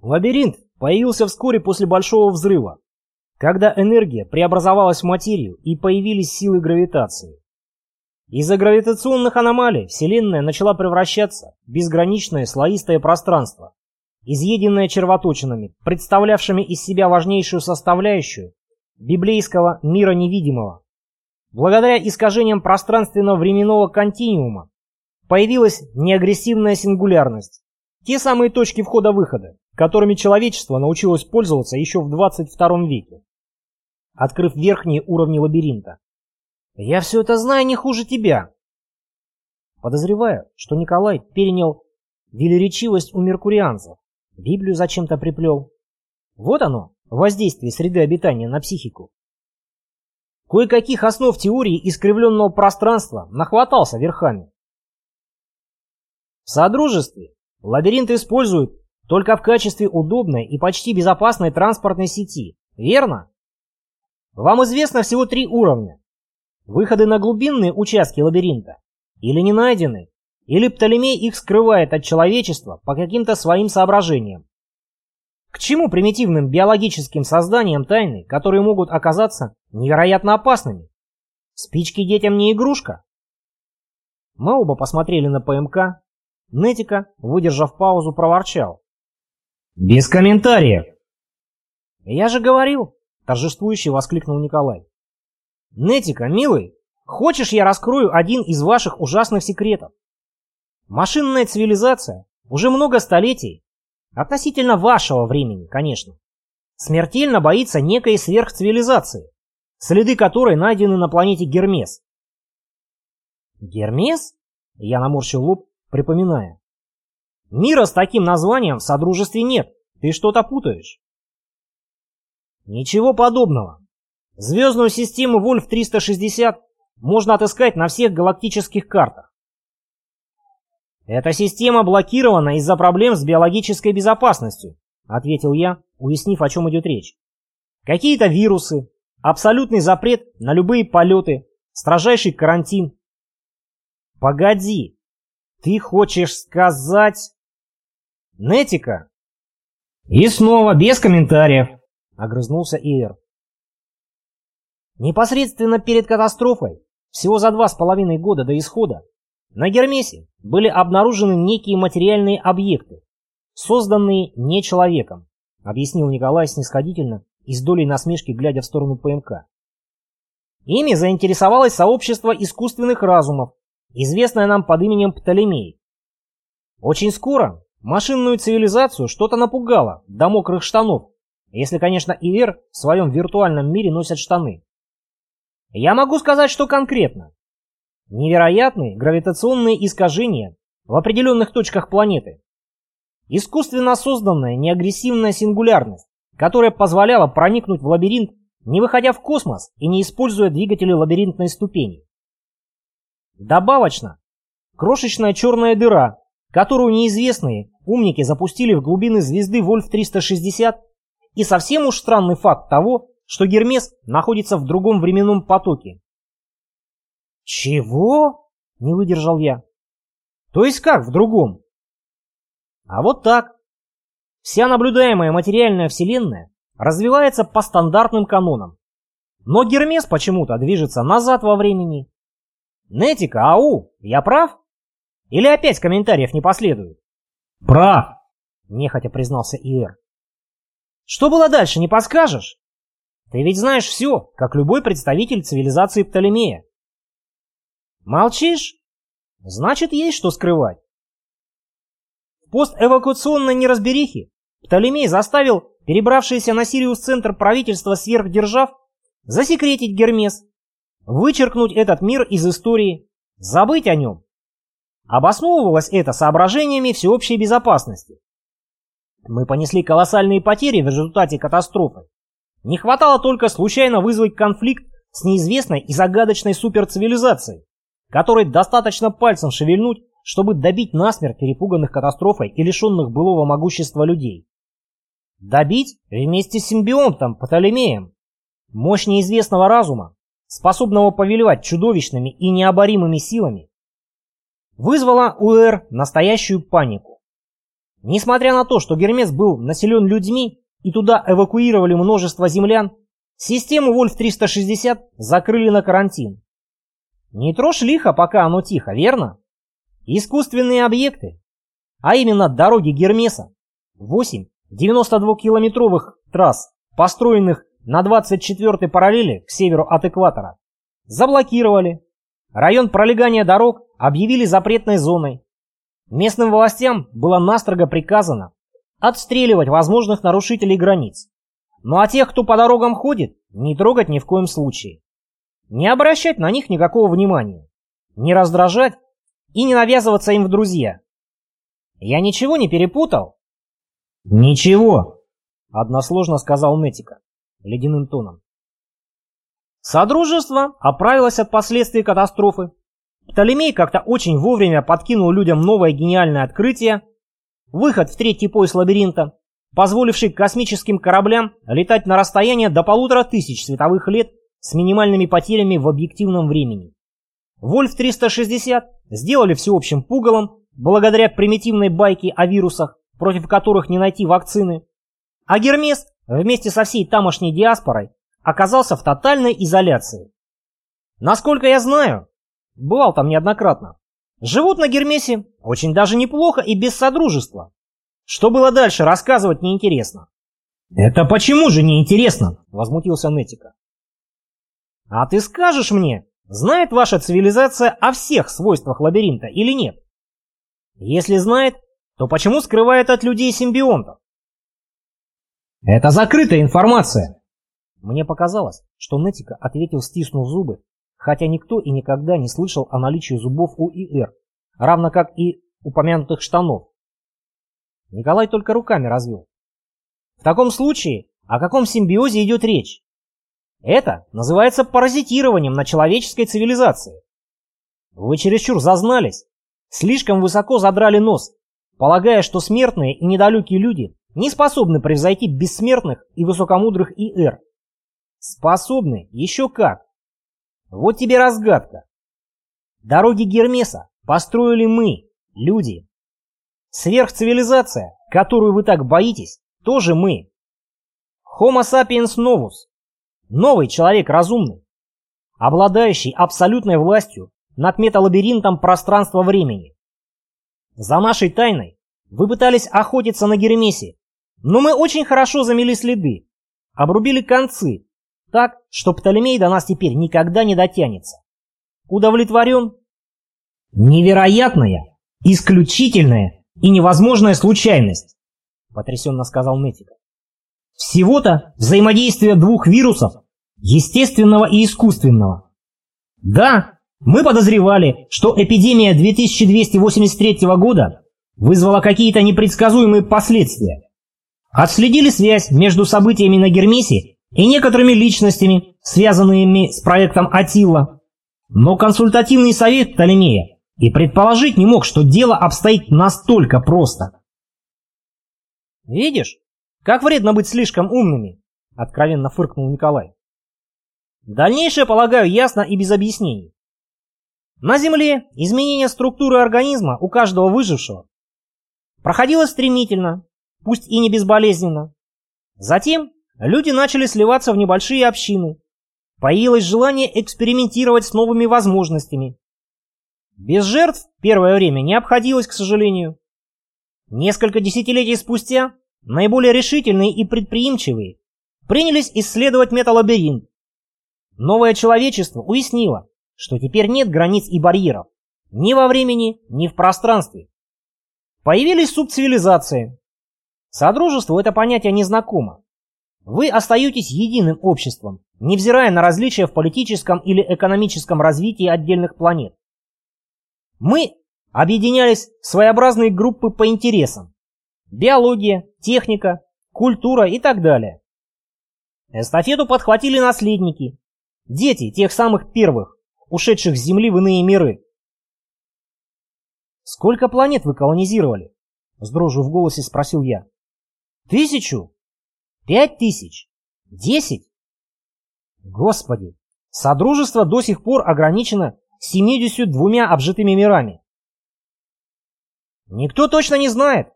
Лабиринт появился вскоре после Большого Взрыва, когда энергия преобразовалась в материю и появились силы гравитации. Из-за гравитационных аномалий Вселенная начала превращаться в безграничное слоистое пространство, изъеденное червоточинами, представлявшими из себя важнейшую составляющую библейского мира невидимого. Благодаря искажениям пространственно-временного континуума появилась неагрессивная сингулярность, те самые точки входа-выхода, которыми человечество научилось пользоваться еще в 22 веке, открыв верхние уровни лабиринта. «Я все это знаю не хуже тебя!» Подозреваю, что Николай перенял велеречивость у меркурианцев, Библию зачем-то приплел. Вот оно, воздействие среды обитания на психику. Кое-каких основ теории искривленного пространства нахватался верхами. В Содружестве лабиринт используют только в качестве удобной и почти безопасной транспортной сети, верно? Вам известно всего три уровня. Выходы на глубинные участки лабиринта или не найдены, или Птолемей их скрывает от человечества по каким-то своим соображениям. К чему примитивным биологическим созданиям тайны, которые могут оказаться невероятно опасными? Спички детям не игрушка? Мы оба посмотрели на ПМК. Нетика, выдержав паузу, проворчал. «Без комментариев!» «Я же говорил!» — торжествующе воскликнул Николай. «Нетика, милый, хочешь я раскрою один из ваших ужасных секретов? Машинная цивилизация уже много столетий Относительно вашего времени, конечно. Смертельно боится некой сверхцивилизации, следы которой найдены на планете Гермес. Гермес? Я наморщил лоб, припоминая. Мира с таким названием в Содружестве нет. Ты что-то путаешь. Ничего подобного. Звездную систему Вольф-360 можно отыскать на всех галактических картах. «Эта система блокирована из-за проблем с биологической безопасностью», ответил я, уяснив, о чем идет речь. «Какие-то вирусы, абсолютный запрет на любые полеты, строжайший карантин». «Погоди, ты хочешь сказать...» «Нетика?» «И снова без комментариев», — огрызнулся Ивер. Непосредственно перед катастрофой, всего за два с половиной года до исхода, на Гермесе были обнаружены некие материальные объекты, созданные не человеком, объяснил Николай снисходительно и с долей насмешки, глядя в сторону ПМК. Ими заинтересовалось сообщество искусственных разумов, известное нам под именем Птолемей. Очень скоро машинную цивилизацию что-то напугало до мокрых штанов, если, конечно, Ивер в своем виртуальном мире носят штаны. Я могу сказать, что конкретно. Невероятные гравитационные искажения в определенных точках планеты. Искусственно созданная неагрессивная сингулярность, которая позволяла проникнуть в лабиринт, не выходя в космос и не используя двигатели лабиринтной ступени. Добавочно, крошечная черная дыра, которую неизвестные умники запустили в глубины звезды Вольф-360, и совсем уж странный факт того, что Гермес находится в другом временном потоке, «Чего?» — не выдержал я. «То есть как в другом?» «А вот так. Вся наблюдаемая материальная вселенная развивается по стандартным канонам. Но Гермес почему-то движется назад во времени. Нетика, ау, я прав? Или опять комментариев не последует?» «Прав!» — нехотя признался Ир. «Что было дальше, не подскажешь? Ты ведь знаешь все, как любой представитель цивилизации Птолемея. Молчишь? Значит, есть что скрывать. В постэвакуационной неразберихе Птолемей заставил перебравшийся на Сириус центр правительства сверхдержав засекретить Гермес, вычеркнуть этот мир из истории, забыть о нем. Обосновывалось это соображениями всеобщей безопасности. Мы понесли колоссальные потери в результате катастрофы. Не хватало только случайно вызвать конфликт с неизвестной и загадочной суперцивилизацией которой достаточно пальцем шевельнуть, чтобы добить насмерть перепуганных катастрофой и лишенных былого могущества людей. Добить вместе с симбионтом Птолемеем. Мощь неизвестного разума, способного повелевать чудовищными и необоримыми силами, вызвала у Эр настоящую панику. Несмотря на то, что Гермес был населен людьми и туда эвакуировали множество землян, систему Вольф-360 закрыли на карантин. Не трожь лихо, пока оно тихо, верно? Искусственные объекты, а именно дороги Гермеса, 8 92-километровых трасс, построенных на 24-й параллели к северу от экватора, заблокировали. Район пролегания дорог объявили запретной зоной. Местным властям было настрого приказано отстреливать возможных нарушителей границ. Ну а тех, кто по дорогам ходит, не трогать ни в коем случае. Не обращать на них никакого внимания. Не раздражать и не навязываться им в друзья. Я ничего не перепутал? Ничего, односложно сказал Нетика ледяным тоном. Содружество оправилось от последствий катастрофы. Птолемей как-то очень вовремя подкинул людям новое гениальное открытие – выход в третий пояс лабиринта, позволивший космическим кораблям летать на расстояние до полутора тысяч световых лет с минимальными потерями в объективном времени. Вольф-360 сделали всеобщим пугалом, благодаря примитивной байке о вирусах, против которых не найти вакцины. А Гермес вместе со всей тамошней диаспорой оказался в тотальной изоляции. Насколько я знаю, бывал там неоднократно, живут на Гермесе очень даже неплохо и без содружества. Что было дальше, рассказывать неинтересно. «Это почему же неинтересно?» — возмутился Нетика. «А ты скажешь мне, знает ваша цивилизация о всех свойствах лабиринта или нет? Если знает, то почему скрывает от людей симбионтов? Это закрытая информация. Мне показалось, что Нетика ответил, стиснув зубы, хотя никто и никогда не слышал о наличии зубов у ИР, равно как и упомянутых штанов. Николай только руками развел. В таком случае, о каком симбиозе идет речь? Это называется паразитированием на человеческой цивилизации. Вы чересчур зазнались, слишком высоко задрали нос, полагая, что смертные и недалекие люди не способны превзойти бессмертных и высокомудрых ИР. Способны еще как. Вот тебе разгадка. Дороги Гермеса построили мы, люди. Сверхцивилизация, которую вы так боитесь, тоже мы. Homo sapiens novus. Новый человек разумный, обладающий абсолютной властью над металлабиринтом пространства-времени. За нашей тайной вы пытались охотиться на Гермесе но мы очень хорошо замели следы, обрубили концы, так, что Птолемей до нас теперь никогда не дотянется. Удовлетворен? Невероятная, исключительная и невозможная случайность, потрясенно сказал Нетика. Всего-то взаимодействие двух вирусов, естественного и искусственного. Да, мы подозревали, что эпидемия 2283 года вызвала какие-то непредсказуемые последствия. Отследили связь между событиями на Гермесе и некоторыми личностями, связанными с проектом Атилла. Но консультативный совет Птолемея и предположить не мог, что дело обстоит настолько просто. «Видишь, как вредно быть слишком умными», — откровенно фыркнул Николай. «Дальнейшее, полагаю, ясно и без объяснений. На Земле изменение структуры организма у каждого выжившего проходило стремительно, пусть и не безболезненно. Затем люди начали сливаться в небольшие общины. Появилось желание экспериментировать с новыми возможностями. Без жертв первое время не обходилось, к сожалению. Несколько десятилетий спустя наиболее решительные и предприимчивые принялись исследовать металлабиринт. Новое человечество уяснило, что теперь нет границ и барьеров ни во времени, ни в пространстве. Появились субцивилизации, Содружеству это понятие незнакомо. Вы остаетесь единым обществом, невзирая на различия в политическом или экономическом развитии отдельных планет. Мы объединялись в своеобразные группы по интересам. Биология, техника, культура и так далее. Эстафету подхватили наследники, дети тех самых первых, ушедших с Земли в иные миры. «Сколько планет вы колонизировали?» — с дрожью в голосе спросил я. Тысячу? Пять тысяч? Десять? Господи, Содружество до сих пор ограничено 72 обжитыми мирами. Никто точно не знает.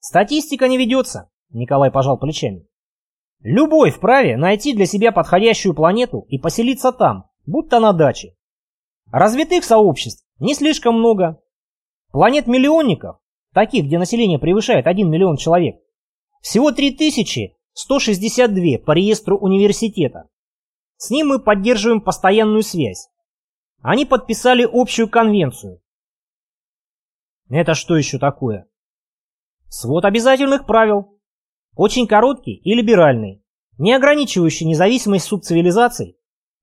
Статистика не ведется, Николай пожал плечами. Любой вправе найти для себя подходящую планету и поселиться там, будто на даче. Развитых сообществ не слишком много. Планет-миллионников, таких, где население превышает 1 миллион человек, всего 3162 по реестру университета. С ним мы поддерживаем постоянную связь. Они подписали общую конвенцию. Это что еще такое? Свод обязательных правил. Очень короткий и либеральный, не ограничивающий независимость субцивилизаций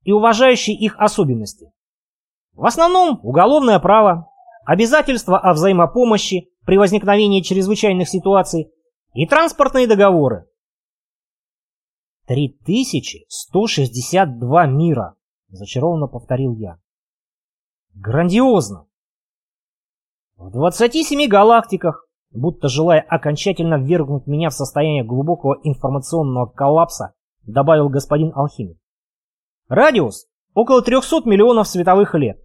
и уважающий их особенности. В основном уголовное право, обязательства о взаимопомощи при возникновении чрезвычайных ситуаций и транспортные договоры. 3162 мира, зачарованно повторил я. Грандиозно. В 27 галактиках, будто желая окончательно ввергнуть меня в состояние глубокого информационного коллапса, добавил господин алхимик. Радиус около 300 миллионов световых лет.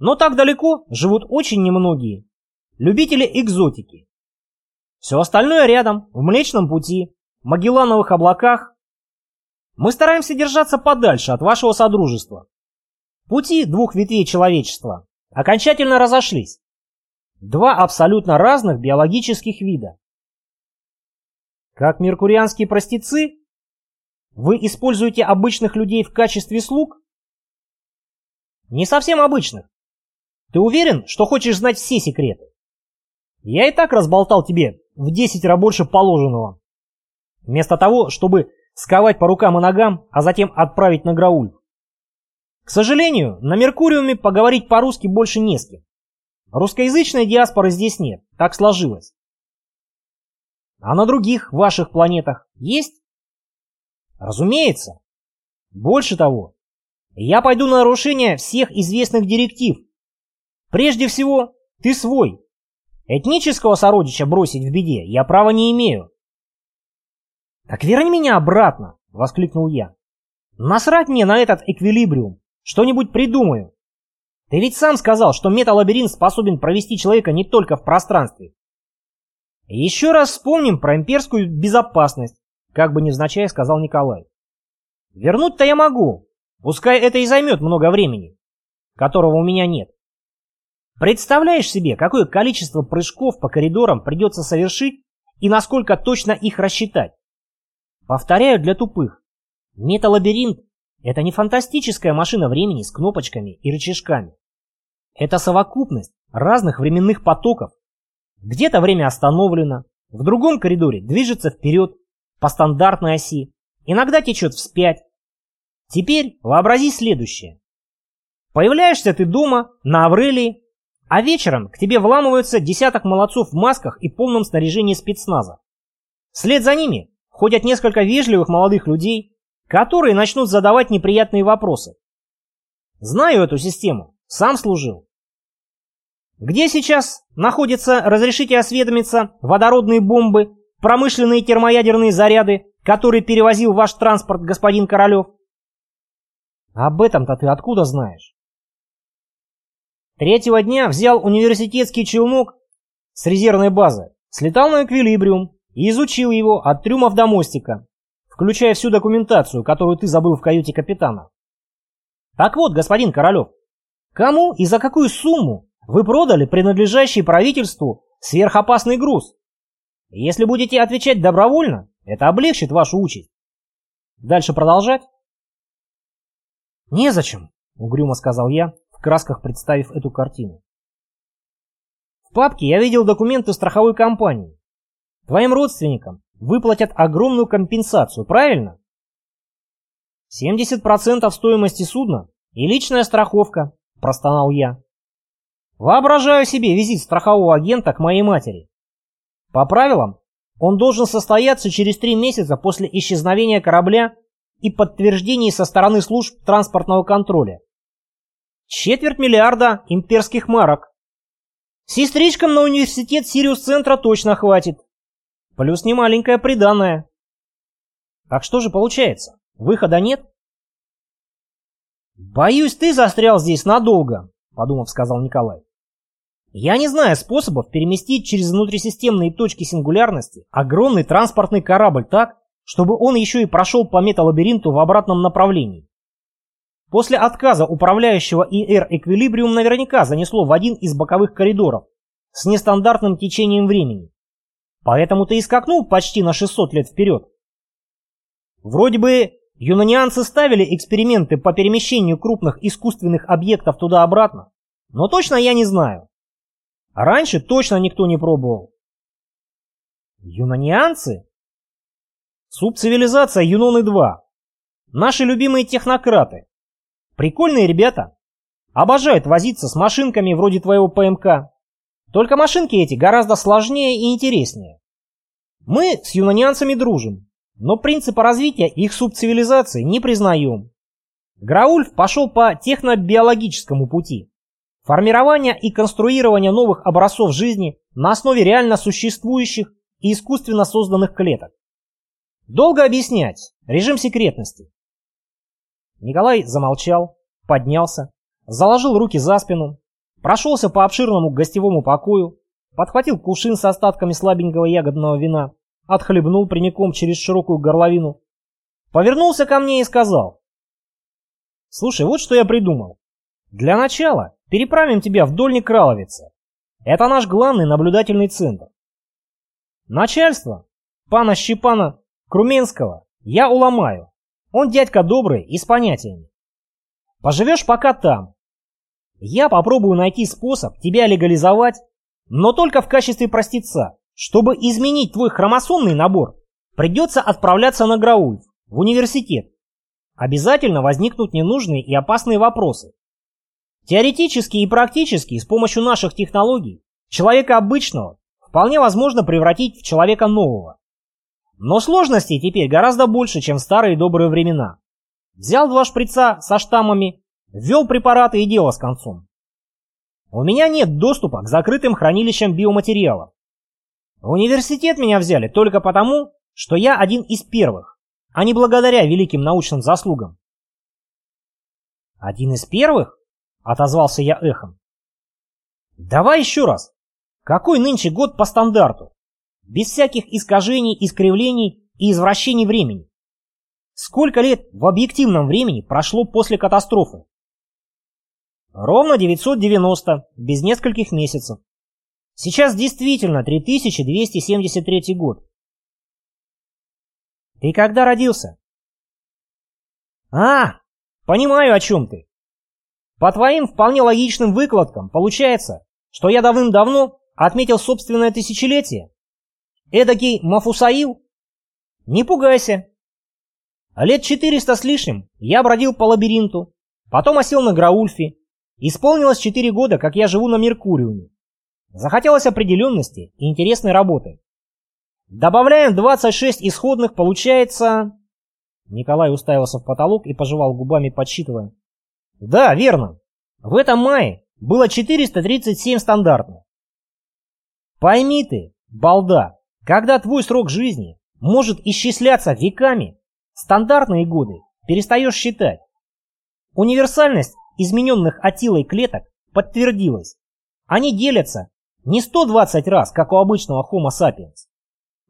Но так далеко живут очень немногие. Любители экзотики. Все остальное рядом, в Млечном Пути, Магеллановых облаках. Мы стараемся держаться подальше от вашего содружества. Пути двух ветвей человечества окончательно разошлись. Два абсолютно разных биологических вида. Как меркурианские простецы? Вы используете обычных людей в качестве слуг? Не совсем обычных. Ты уверен, что хочешь знать все секреты? Я и так разболтал тебе в десятеро больше положенного. Вместо того, чтобы сковать по рукам и ногам, а затем отправить на Грауль. К сожалению, на Меркуриуме поговорить по-русски больше не с кем. Русскоязычной диаспоры здесь нет, так сложилось. А на других ваших планетах есть? Разумеется. Больше того, я пойду на нарушение всех известных директив. Прежде всего, ты свой. Этнического сородича бросить в беде я права не имею. «Так верни меня обратно!» — воскликнул я. «Насрать мне на этот эквилибриум! Что-нибудь придумаю. Ты ведь сам сказал, что металлабиринт способен провести человека не только в пространстве. Еще раз вспомним про имперскую безопасность, как бы невзначай сказал Николай. Вернуть-то я могу, пускай это и займет много времени, которого у меня нет. Представляешь себе, какое количество прыжков по коридорам придется совершить и насколько точно их рассчитать? Повторяю для тупых. Металлабиринт это не фантастическая машина времени с кнопочками и рычажками. Это совокупность разных временных потоков. Где-то время остановлено, в другом коридоре движется вперед по стандартной оси, иногда течет вспять. Теперь вообрази следующее. Появляешься ты дома, на Аврелии, а вечером к тебе вламываются десяток молодцов в масках и полном снаряжении спецназа. Вслед за ними ходят несколько вежливых молодых людей, которые начнут задавать неприятные вопросы. Знаю эту систему, сам служил. Где сейчас находятся, разрешите осведомиться, водородные бомбы, промышленные термоядерные заряды, которые перевозил ваш транспорт, господин Королев? Об этом-то ты откуда знаешь? Третьего дня взял университетский челнок с резервной базы, слетал на эквилибриум и изучил его от трюмов до мостика, включая всю документацию, которую ты забыл в каюте капитана. Так вот, господин Королев, кому и за какую сумму вы продали принадлежащий правительству сверхопасный груз? Если будете отвечать добровольно, это облегчит вашу участь. Дальше продолжать? Незачем, угрюмо сказал я, в красках представив эту картину. В папке я видел документы страховой компании. Твоим родственникам выплатят огромную компенсацию, правильно? 70% стоимости судна и личная страховка, простонал я. Воображаю себе визит страхового агента к моей матери. По правилам, он должен состояться через три месяца после исчезновения корабля и подтверждений со стороны служб транспортного контроля. Четверть миллиарда имперских марок. Сестричкам на университет Сириус-центра точно хватит. Плюс немаленькое приданное. Так что же получается? Выхода нет? Боюсь, ты застрял здесь надолго, подумав, сказал Николай. Я не знаю способов переместить через внутрисистемные точки сингулярности огромный транспортный корабль так, чтобы он еще и прошел по металлабиринту в обратном направлении. После отказа управляющего ИР Эквилибриум наверняка занесло в один из боковых коридоров с нестандартным течением времени. Поэтому ты и скакнул почти на 600 лет вперед. Вроде бы юнонианцы ставили эксперименты по перемещению крупных искусственных объектов туда-обратно, но точно я не знаю. Раньше точно никто не пробовал. Юнонианцы? Субцивилизация Юноны-2. Наши любимые технократы. Прикольные ребята. Обожают возиться с машинками вроде твоего ПМК. Только машинки эти гораздо сложнее и интереснее. Мы с юнонианцами дружим, но принципа развития их субцивилизации не признаем. Граульф пошел по технобиологическому пути. Формирование и конструирование новых образцов жизни на основе реально существующих и искусственно созданных клеток. Долго объяснять. Режим секретности. Николай замолчал, поднялся, заложил руки за спину, прошелся по обширному гостевому покою, подхватил кувшин с остатками слабенького ягодного вина, отхлебнул прямиком через широкую горловину, повернулся ко мне и сказал. «Слушай, вот что я придумал. Для начала переправим тебя в Дольник Краловица. Это наш главный наблюдательный центр. Начальство, пана Щепана Круменского, я уломаю. Он дядька добрый и с понятиями. Поживешь пока там. Я попробую найти способ тебя легализовать, но только в качестве простеца. Чтобы изменить твой хромосомный набор, придется отправляться на Граульф, в университет. Обязательно возникнут ненужные и опасные вопросы. Теоретически и практически с помощью наших технологий человека обычного вполне возможно превратить в человека нового. Но сложностей теперь гораздо больше, чем в старые добрые времена. Взял два шприца со штаммами, ввел препараты и дело с концом. У меня нет доступа к закрытым хранилищам биоматериалов. В университет меня взяли только потому, что я один из первых, а не благодаря великим научным заслугам. «Один из первых?» — отозвался я эхом. «Давай еще раз. Какой нынче год по стандарту? без всяких искажений, искривлений и извращений времени. Сколько лет в объективном времени прошло после катастрофы? Ровно 990, без нескольких месяцев. Сейчас действительно 3273 год. Ты когда родился? А, понимаю, о чем ты. По твоим вполне логичным выкладкам получается, что я давным-давно отметил собственное тысячелетие Эдакий Мафусаил? Не пугайся. Лет четыреста с лишним я бродил по лабиринту, потом осел на Граульфе. Исполнилось четыре года, как я живу на Меркуриуме. Захотелось определенности и интересной работы. Добавляем 26 исходных, получается... Николай уставился в потолок и пожевал губами, подсчитывая. Да, верно. В этом мае было 437 стандартных. Пойми ты, балда, когда твой срок жизни может исчисляться веками, стандартные годы перестаешь считать. Универсальность измененных атилой клеток подтвердилась. Они делятся не 120 раз, как у обычного Homo sapiens,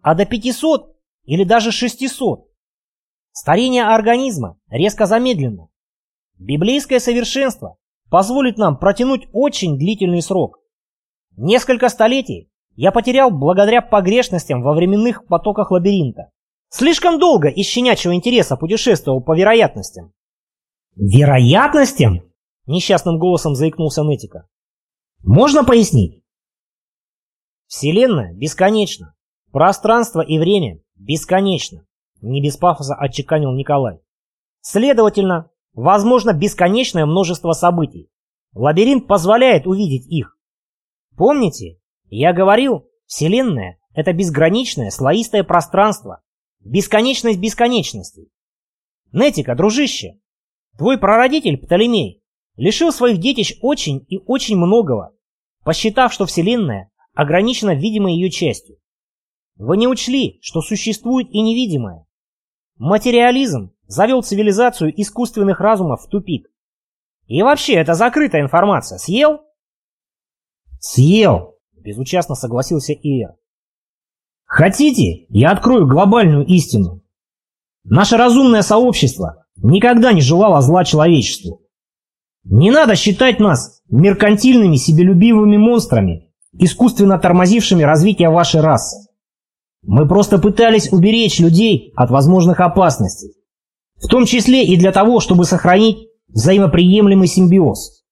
а до 500 или даже 600. Старение организма резко замедлено. Библейское совершенство позволит нам протянуть очень длительный срок. Несколько столетий я потерял благодаря погрешностям во временных потоках лабиринта. Слишком долго из щенячьего интереса путешествовал по вероятностям. «Вероятностям?» – несчастным голосом заикнулся Нетика. «Можно пояснить?» Вселенная бесконечна. Пространство и время бесконечно. Не без пафоса отчеканил Николай. Следовательно, возможно бесконечное множество событий. Лабиринт позволяет увидеть их. Помните, я говорил, Вселенная — это безграничное слоистое пространство, бесконечность бесконечностей. Нетика, дружище, твой прародитель Птолемей лишил своих детищ очень и очень многого, посчитав, что Вселенная ограничена видимой ее частью. Вы не учли, что существует и невидимое. Материализм завел цивилизацию искусственных разумов в тупик. И вообще, это закрытая информация. Съел? Съел, безучастно согласился Иер. Хотите, я открою глобальную истину. Наше разумное сообщество никогда не желало зла человечеству. Не надо считать нас меркантильными себелюбивыми монстрами, искусственно тормозившими развитие вашей расы. Мы просто пытались уберечь людей от возможных опасностей, в том числе и для того, чтобы сохранить взаимоприемлемый симбиоз.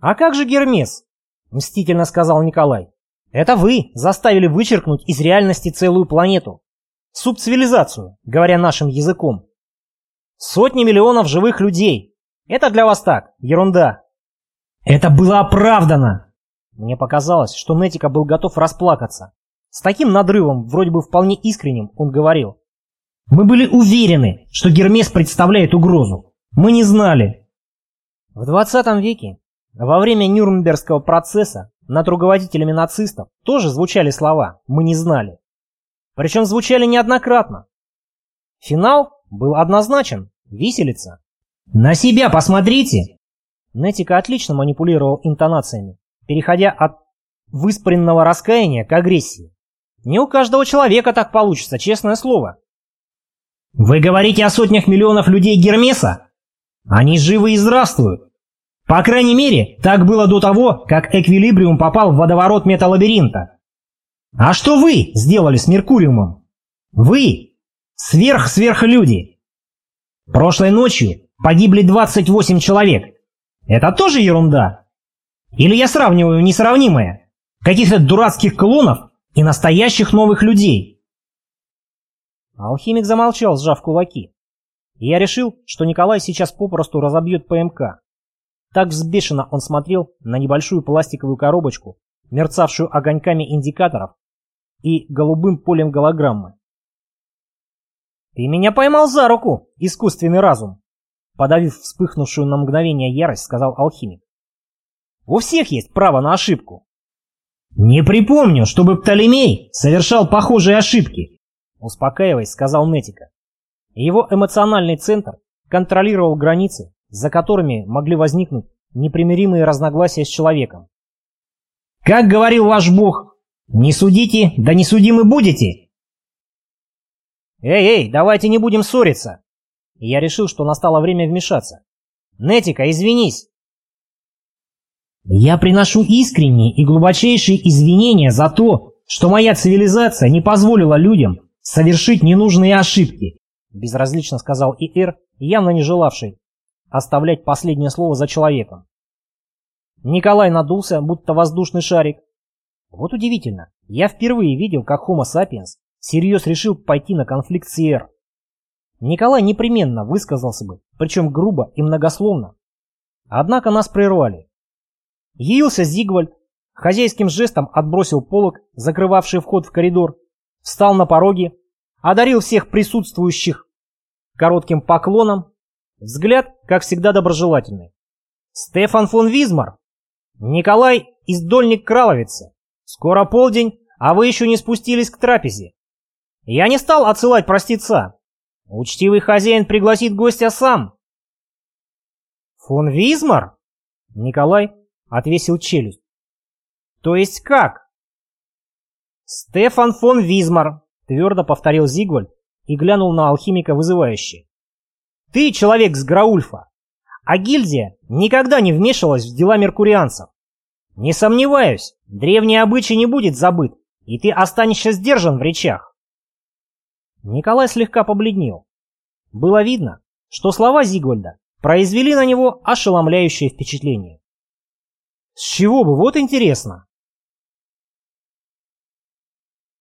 «А как же Гермес?» – мстительно сказал Николай. «Это вы заставили вычеркнуть из реальности целую планету. Субцивилизацию, говоря нашим языком. Сотни миллионов живых людей. Это для вас так, ерунда». «Это было оправдано!» Мне показалось, что Нетика был готов расплакаться. С таким надрывом, вроде бы вполне искренним, он говорил. «Мы были уверены, что Гермес представляет угрозу. Мы не знали». В 20 веке, во время Нюрнбергского процесса, над руководителями нацистов тоже звучали слова «мы не знали». Причем звучали неоднократно. Финал был однозначен – виселица. «На себя посмотрите!» Нетика отлично манипулировал интонациями, переходя от выспаренного раскаяния к агрессии. Не у каждого человека так получится, честное слово. Вы говорите о сотнях миллионов людей Гермеса? Они живы и здравствуют. По крайней мере, так было до того, как Эквилибриум попал в водоворот металлабиринта. А что вы сделали с Меркуриумом? Вы – сверх-сверхлюди. Прошлой ночью погибли 28 человек. Это тоже ерунда? Или я сравниваю несравнимое? Каких-то дурацких клонов и настоящих новых людей. Алхимик замолчал, сжав кулаки. И я решил, что Николай сейчас попросту разобьет ПМК. Так взбешенно он смотрел на небольшую пластиковую коробочку, мерцавшую огоньками индикаторов и голубым полем голограммы. «Ты меня поймал за руку, искусственный разум!» Подавив вспыхнувшую на мгновение ярость, сказал алхимик. «У всех есть право на ошибку. «Не припомню, чтобы Птолемей совершал похожие ошибки», успокаиваясь, сказал Нетика. Его эмоциональный центр контролировал границы, за которыми могли возникнуть непримиримые разногласия с человеком. «Как говорил ваш бог, не судите, да не судимы будете!» «Эй, эй, давайте не будем ссориться!» И я решил, что настало время вмешаться. «Нетика, извинись!» Я приношу искренние и глубочайшие извинения за то, что моя цивилизация не позволила людям совершить ненужные ошибки, безразлично сказал Ир, явно не желавший оставлять последнее слово за человеком. Николай надулся, будто воздушный шарик. Вот удивительно, я впервые видел, как Homo sapiens всерьез решил пойти на конфликт с Ир. Николай непременно высказался бы, причем грубо и многословно. Однако нас прервали. Явился Зигвальд, хозяйским жестом отбросил полог, закрывавший вход в коридор, встал на пороге, одарил всех присутствующих коротким поклоном, взгляд, как всегда, доброжелательный. «Стефан фон Визмар! Николай из Дольник Краловицы! Скоро полдень, а вы еще не спустились к трапезе. Я не стал отсылать простеца. Учтивый хозяин пригласит гостя сам». «Фон Визмар?» Николай Отвесил челюсть. То есть как? Стефан фон Визмар, твердо повторил Зигвальд и глянул на алхимика вызывающе. Ты человек с Граульфа, а гильдия никогда не вмешивалась в дела меркурианцев. Не сомневаюсь, древний обычай не будет забыт, и ты останешься сдержан в речах. Николай слегка побледнел. Было видно, что слова Зигвальда произвели на него ошеломляющее впечатление. С чего бы, вот интересно.